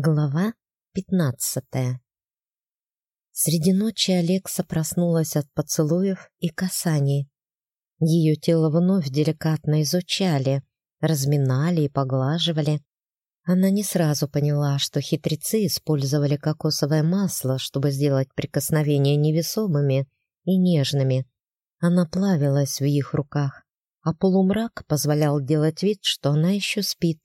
Глава пятнадцатая Среди ночи Алекса проснулась от поцелуев и касаний. Ее тело вновь деликатно изучали, разминали и поглаживали. Она не сразу поняла, что хитрецы использовали кокосовое масло, чтобы сделать прикосновения невесомыми и нежными. Она плавилась в их руках, а полумрак позволял делать вид, что она еще спит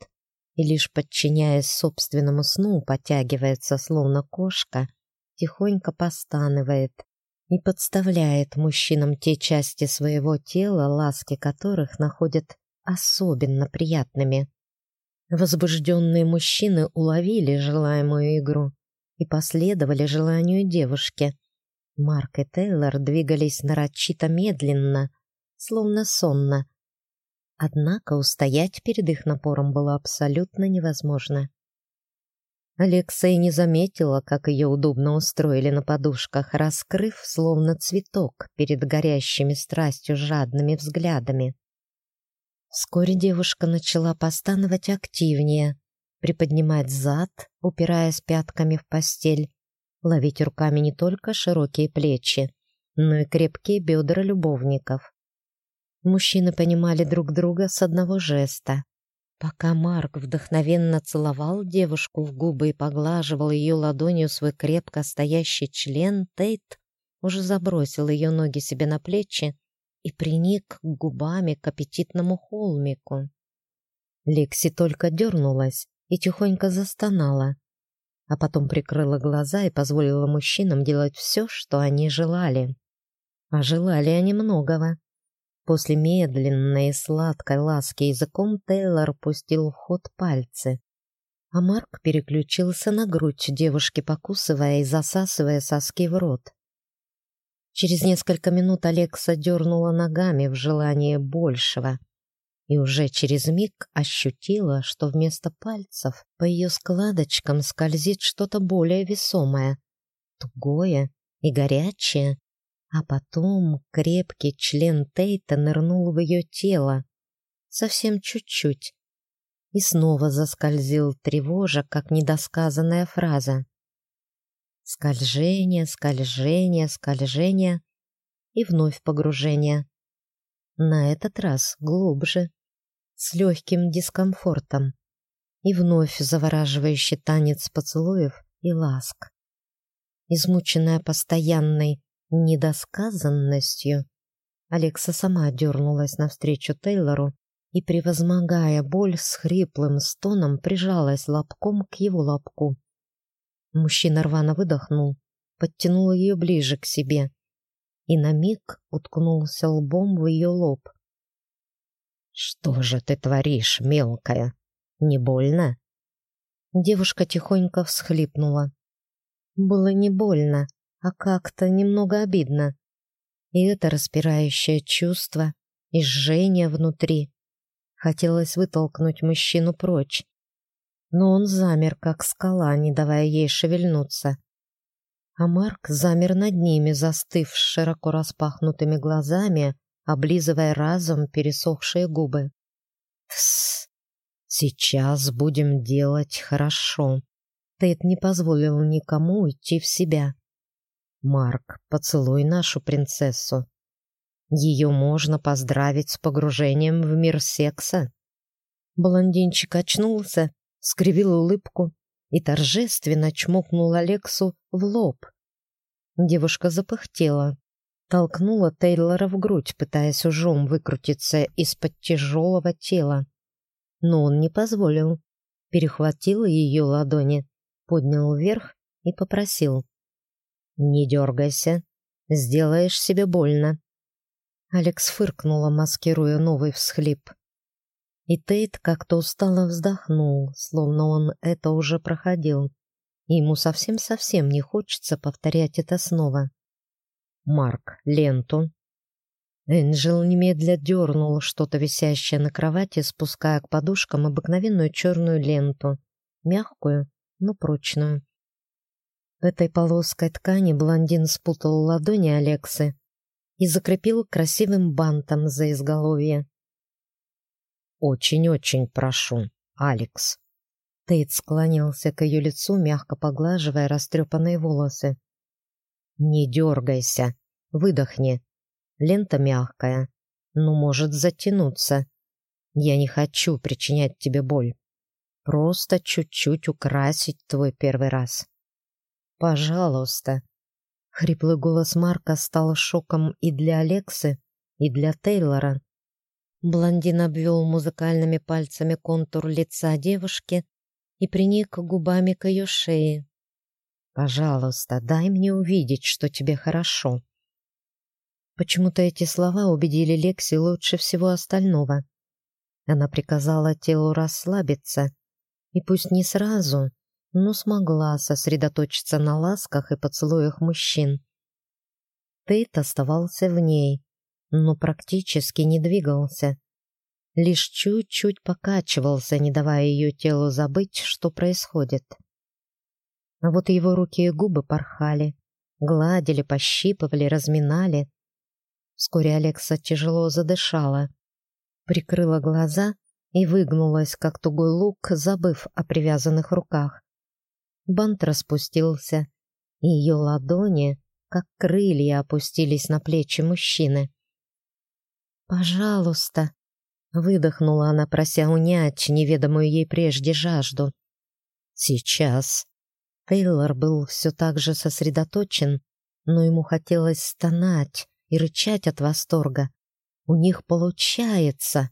и лишь подчиняясь собственному сну, потягивается, словно кошка, тихонько постанывает и подставляет мужчинам те части своего тела, ласки которых находят особенно приятными. Возбужденные мужчины уловили желаемую игру и последовали желанию девушки. Марк и Тейлор двигались нарочито медленно, словно сонно, Однако устоять перед их напором было абсолютно невозможно. Алекса не заметила, как ее удобно устроили на подушках, раскрыв, словно цветок, перед горящими страстью жадными взглядами. Вскоре девушка начала постановать активнее, приподнимать зад, упираясь пятками в постель, ловить руками не только широкие плечи, но и крепкие бедра любовников. Мужчины понимали друг друга с одного жеста. Пока Марк вдохновенно целовал девушку в губы и поглаживал ее ладонью свой крепко стоящий член, Тейт уже забросил ее ноги себе на плечи и приник губами к аппетитному холмику. Лекси только дернулась и тихонько застонала, а потом прикрыла глаза и позволила мужчинам делать все, что они желали. А желали они многого. После медленной и сладкой ласки языком Тейлор пустил в ход пальцы, а Марк переключился на грудь девушки, покусывая и засасывая соски в рот. Через несколько минут Алекса дернула ногами в желании большего и уже через миг ощутила, что вместо пальцев по ее складочкам скользит что-то более весомое, тугое и горячее. А потом крепкий член Тейта нырнул в ее тело. Совсем чуть-чуть. И снова заскользил тревожа, как недосказанная фраза. Скольжение, скольжение, скольжение и вновь погружение. На этот раз глубже, с легким дискомфортом. И вновь завораживающий танец поцелуев и ласк. Измученная постоянной недосказанностью. Алекса сама дернулась навстречу Тейлору и, превозмогая боль с хриплым стоном, прижалась лобком к его лобку. Мужчина рвано выдохнул, подтянул ее ближе к себе и на миг уткнулся лбом в ее лоб. «Что же ты творишь, мелкая? Не больно?» Девушка тихонько всхлипнула. Было не больно, а как-то немного обидно. И это распирающее чувство, и жжение внутри. Хотелось вытолкнуть мужчину прочь, но он замер, как скала, не давая ей шевельнуться. А Марк замер над ними, застыв с широко распахнутыми глазами, облизывая разом пересохшие губы. «Тссс! Сейчас будем делать хорошо!» Тейт не позволил никому уйти в себя. Марк, поцелуй нашу принцессу. Ее можно поздравить с погружением в мир секса. Блондинчик очнулся, скривил улыбку и торжественно чмокнул Алексу в лоб. Девушка запыхтела, толкнула Тейлора в грудь, пытаясь ужом выкрутиться из-под тяжелого тела. Но он не позволил. Перехватил ее ладони, поднял вверх и попросил. «Не дергайся, сделаешь себе больно». Алекс фыркнула, маскируя новый всхлип. И Тейт как-то устало вздохнул, словно он это уже проходил. И ему совсем-совсем не хочется повторять это снова. «Марк, ленту». Энджел немедля дернул что-то висящее на кровати, спуская к подушкам обыкновенную черную ленту, мягкую, но прочную. Этой полоской ткани блондин спутал ладони Алексы и закрепил красивым бантом за изголовье. «Очень-очень прошу, Алекс». Тейт склонился к ее лицу, мягко поглаживая растрепанные волосы. «Не дергайся, выдохни. Лента мягкая, но может затянуться. Я не хочу причинять тебе боль. Просто чуть-чуть украсить твой первый раз. Пожалуйста». Хриплый голос Марка стал шоком и для Алексы, и для Тейлора. Блондин обвел музыкальными пальцами контур лица девушки и приник губами к ее шее. «Пожалуйста, дай мне увидеть, что тебе хорошо». Почему-то эти слова убедили Лекси лучше всего остального. Она приказала телу расслабиться, и пусть не сразу, но смогла сосредоточиться на ласках и поцелуях мужчин. Тейт оставался в ней, но практически не двигался. Лишь чуть-чуть покачивался, не давая ее телу забыть, что происходит. А вот его руки и губы порхали, гладили, пощипывали, разминали. Вскоре Алекса тяжело задышала, прикрыла глаза и выгнулась, как тугой лук, забыв о привязанных руках. Бант распустился, и ее ладони, как крылья, опустились на плечи мужчины. «Пожалуйста!» — выдохнула она, прося унять неведомую ей прежде жажду. «Сейчас!» Тейлор был все так же сосредоточен, но ему хотелось стонать и рычать от восторга. «У них получается!»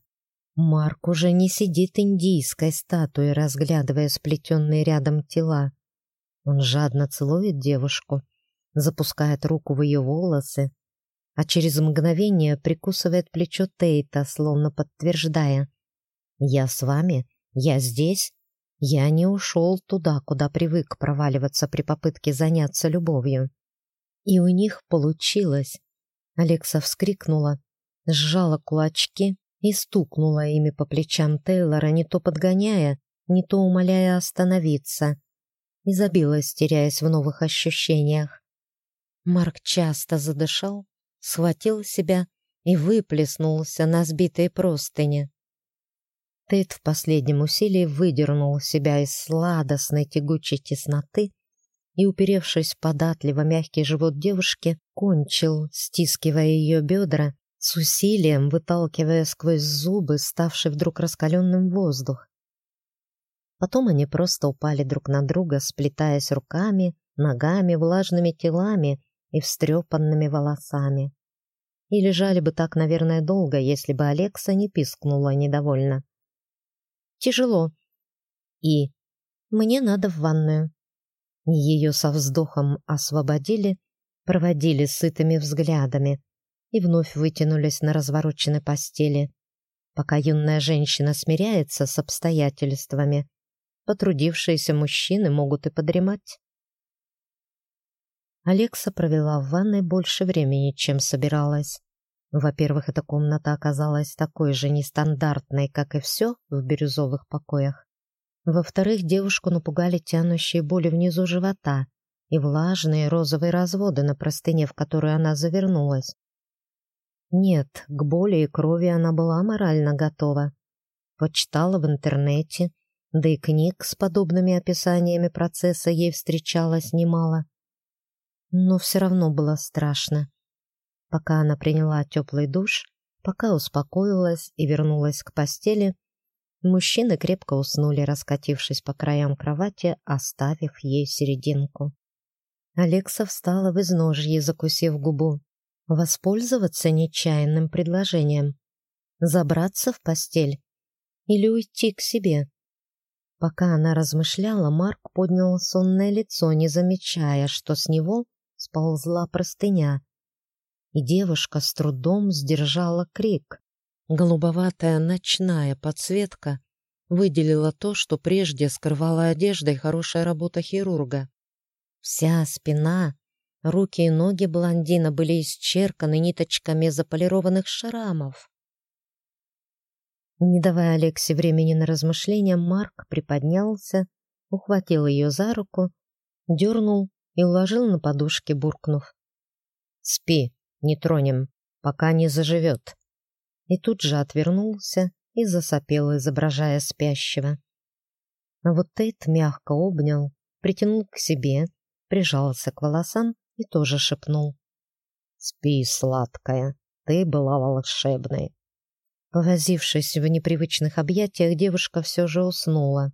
Марк уже не сидит индийской статуей, разглядывая сплетенные рядом тела. Он жадно целует девушку, запускает руку в ее волосы, а через мгновение прикусывает плечо Тейта, словно подтверждая. «Я с вами, я здесь, я не ушел туда, куда привык проваливаться при попытке заняться любовью». И у них получилось. Алекса вскрикнула, сжала кулачки и стукнула ими по плечам Тейлора, не то подгоняя, не то умоляя остановиться, и забилась, теряясь в новых ощущениях. Марк часто задышал, схватил себя и выплеснулся на сбитые простыни. Тейт в последнем усилии выдернул себя из сладостной тягучей тесноты и, уперевшись податливо мягкий живот девушки, кончил, стискивая ее бедра, с усилием выталкивая сквозь зубы ставший вдруг раскаленным воздух. Потом они просто упали друг на друга, сплетаясь руками, ногами, влажными телами и встрепанными волосами. И лежали бы так, наверное, долго, если бы Алекса не пискнула недовольно. «Тяжело. И мне надо в ванную». Ее со вздохом освободили, проводили сытыми взглядами и вновь вытянулись на развороченной постели. Пока юная женщина смиряется с обстоятельствами, потрудившиеся мужчины могут и подремать. Алекса провела в ванной больше времени, чем собиралась. Во-первых, эта комната оказалась такой же нестандартной, как и все в бирюзовых покоях. Во-вторых, девушку напугали тянущие боли внизу живота и влажные розовые разводы на простыне, в которую она завернулась. Нет, к боли и крови она была морально готова. Почитала в интернете, да и книг с подобными описаниями процесса ей встречалось немало. Но все равно было страшно. Пока она приняла теплый душ, пока успокоилась и вернулась к постели, мужчины крепко уснули, раскатившись по краям кровати, оставив ей серединку. Алекса встала в изножье, закусив губу. Воспользоваться нечаянным предложением. Забраться в постель или уйти к себе. Пока она размышляла, Марк поднял сонное лицо, не замечая, что с него сползла простыня, и девушка с трудом сдержала крик. Голубоватая ночная подсветка выделила то, что прежде скрывала одеждой хорошая работа хирурга. Вся спина, руки и ноги блондина были исчерканы ниточками заполированных шрамов. Не давая Алексе времени на размышления, Марк приподнялся, ухватил ее за руку, дернул и уложил на подушке, буркнув. «Спи, не тронем, пока не заживет». И тут же отвернулся и засопел, изображая спящего. А вот Тейт мягко обнял, притянул к себе, прижался к волосам и тоже шепнул. «Спи, сладкая, ты была волшебной». Повозившись в непривычных объятиях, девушка все же уснула.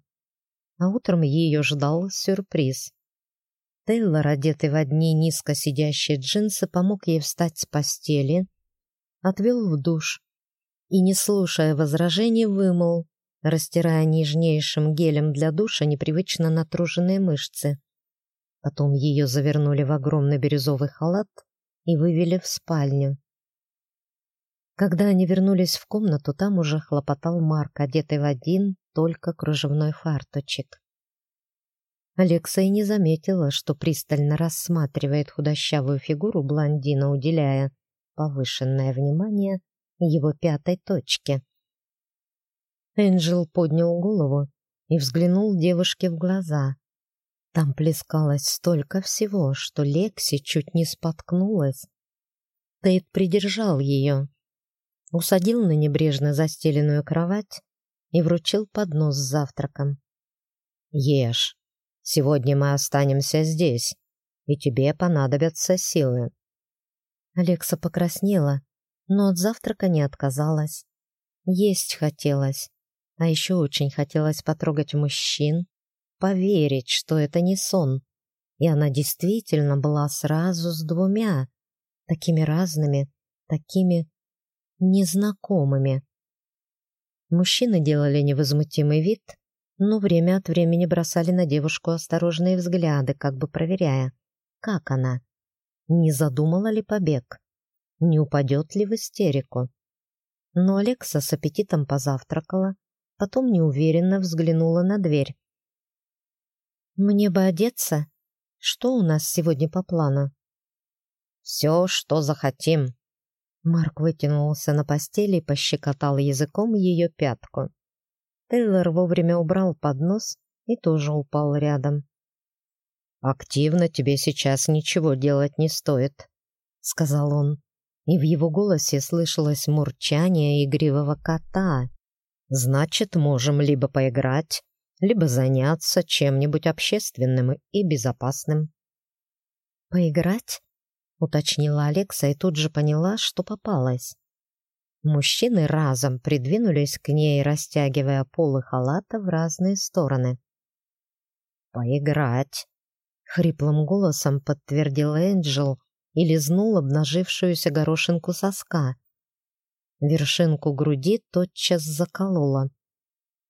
А утром ее ждал сюрприз. Тейлор, одетый в одни низко сидящие джинсы, помог ей встать с постели, отвел в душ и, не слушая возражений, вымыл, растирая нежнейшим гелем для душа непривычно натруженные мышцы. Потом ее завернули в огромный бирюзовый халат и вывели в спальню. Когда они вернулись в комнату, там уже хлопотал Марк, одетый в один только кружевной фарточек. Алекса и не заметила, что пристально рассматривает худощавую фигуру блондина, уделяя повышенное внимание его пятой точке. Энджел поднял голову и взглянул девушке в глаза. Там плескалось столько всего, что Лекси чуть не споткнулась. Тейт придержал ее, усадил на небрежно застеленную кровать и вручил поднос с завтраком. «Ешь», Сегодня мы останемся здесь, и тебе понадобятся силы». Алекса покраснела, но от завтрака не отказалась. Есть хотелось, а еще очень хотелось потрогать мужчин, поверить, что это не сон. И она действительно была сразу с двумя, такими разными, такими незнакомыми. Мужчины делали невозмутимый вид, но время от времени бросали на девушку осторожные взгляды, как бы проверяя, как она. Не задумала ли побег? Не упадет ли в истерику? Но Алекса с аппетитом позавтракала, потом неуверенно взглянула на дверь. «Мне бы одеться. Что у нас сегодня по плану?» «Все, что захотим». Марк вытянулся на постели и пощекотал языком ее пятку. Тейлор вовремя убрал поднос и тоже упал рядом. «Активно тебе сейчас ничего делать не стоит», — сказал он, и в его голосе слышалось мурчание игривого кота. «Значит, можем либо поиграть, либо заняться чем-нибудь общественным и безопасным». «Поиграть?» — уточнила Алекса и тут же поняла, что попалась. Мужчины разом придвинулись к ней, растягивая полы халата в разные стороны. «Поиграть!» — хриплым голосом подтвердил Энджел и лизнул обнажившуюся горошинку соска. Вершинку груди тотчас заколола.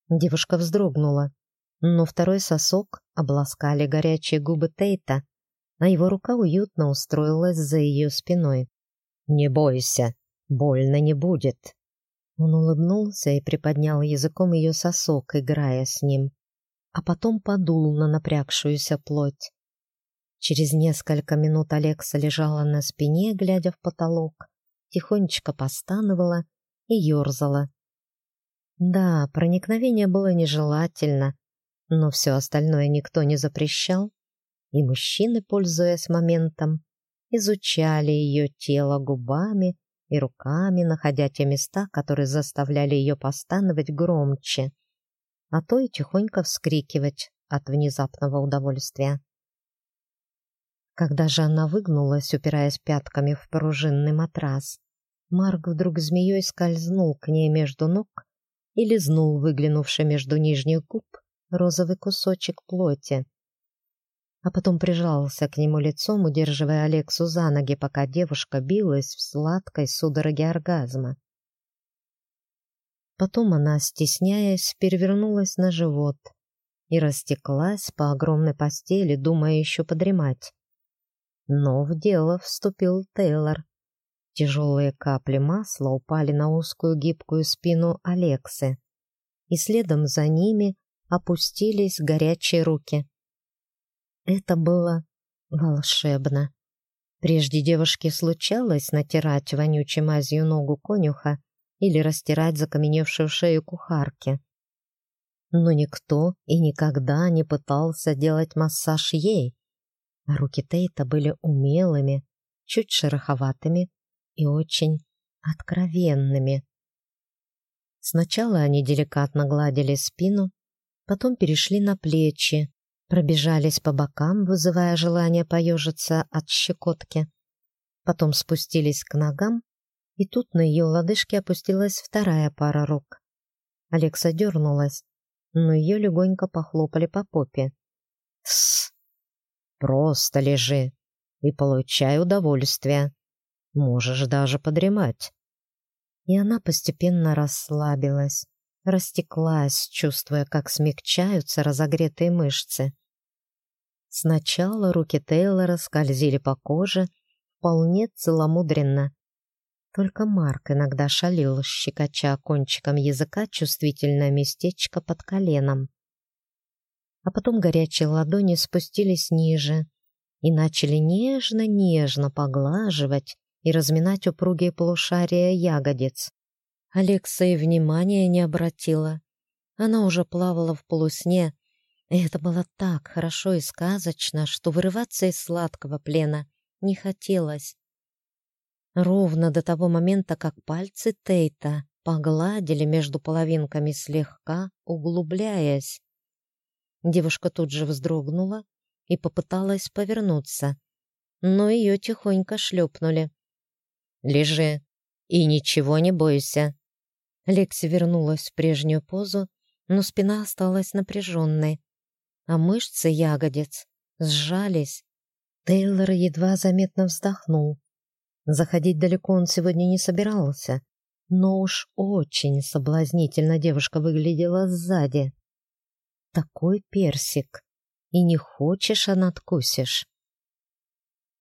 Девушка вздрогнула, но второй сосок обласкали горячие губы Тейта, а его рука уютно устроилась за ее спиной. «Не бойся!» Больно не будет. Он улыбнулся и приподнял языком ее сосок, играя с ним, а потом подул на напрягшуюся плоть. Через несколько минут Алекса лежала на спине, глядя в потолок, тихонечко постановала и ерзала. Да, проникновение было нежелательно, но все остальное никто не запрещал, и мужчины, пользуясь моментом, изучали ее тело губами, и руками, находя те места, которые заставляли ее постановать громче, а то и тихонько вскрикивать от внезапного удовольствия. Когда же она выгнулась, упираясь пятками в пружинный матрас, Марк вдруг змеей скользнул к ней между ног и лизнул выглянувший между нижних губ розовый кусочек плоти а потом прижался к нему лицом, удерживая Алексу за ноги, пока девушка билась в сладкой судороге оргазма. Потом она, стесняясь, перевернулась на живот и растеклась по огромной постели, думая еще подремать. Но в дело вступил Тейлор. Тяжелые капли масла упали на узкую гибкую спину Алексы, и следом за ними опустились горячие руки. Это было волшебно. Прежде девушке случалось натирать вонючей мазью ногу конюха или растирать закаменевшую шею кухарки. Но никто и никогда не пытался делать массаж ей. А руки Тейта были умелыми, чуть шероховатыми и очень откровенными. Сначала они деликатно гладили спину, Потом перешли на плечи, пробежались по бокам, вызывая желание поежиться от щекотки. Потом спустились к ногам, и тут на ее лодыжке опустилась вторая пара рук. Алекса дернулась, но ее легонько похлопали по попе. «Тссс! Просто лежи и получай удовольствие. Можешь даже подремать». И она постепенно расслабилась, растеклась, чувствуя, как смягчаются разогретые мышцы. Сначала руки Тейлора скользили по коже, вполне целомудренно. Только Марк иногда шалил, щекоча кончиком языка чувствительное местечко под коленом. А потом горячие ладони спустились ниже и начали нежно-нежно поглаживать и разминать упругие полушария ягодиц. Алекса и внимания не обратила. Она уже плавала в полусне, и это было так хорошо и сказочно, что вырываться из сладкого плена не хотелось. Ровно до того момента, как пальцы Тейта погладили между половинками слегка, углубляясь. Девушка тут же вздрогнула и попыталась повернуться, но ее тихонько шлепнули. «Лежи и ничего не бойся». Лекси вернулась в прежнюю позу, но спина осталась напряженной, а мышцы ягодиц сжались. Тейлор едва заметно вздохнул. Заходить далеко он сегодня не собирался, но уж очень соблазнительно девушка выглядела сзади. Такой персик, и не хочешь, а надкусишь.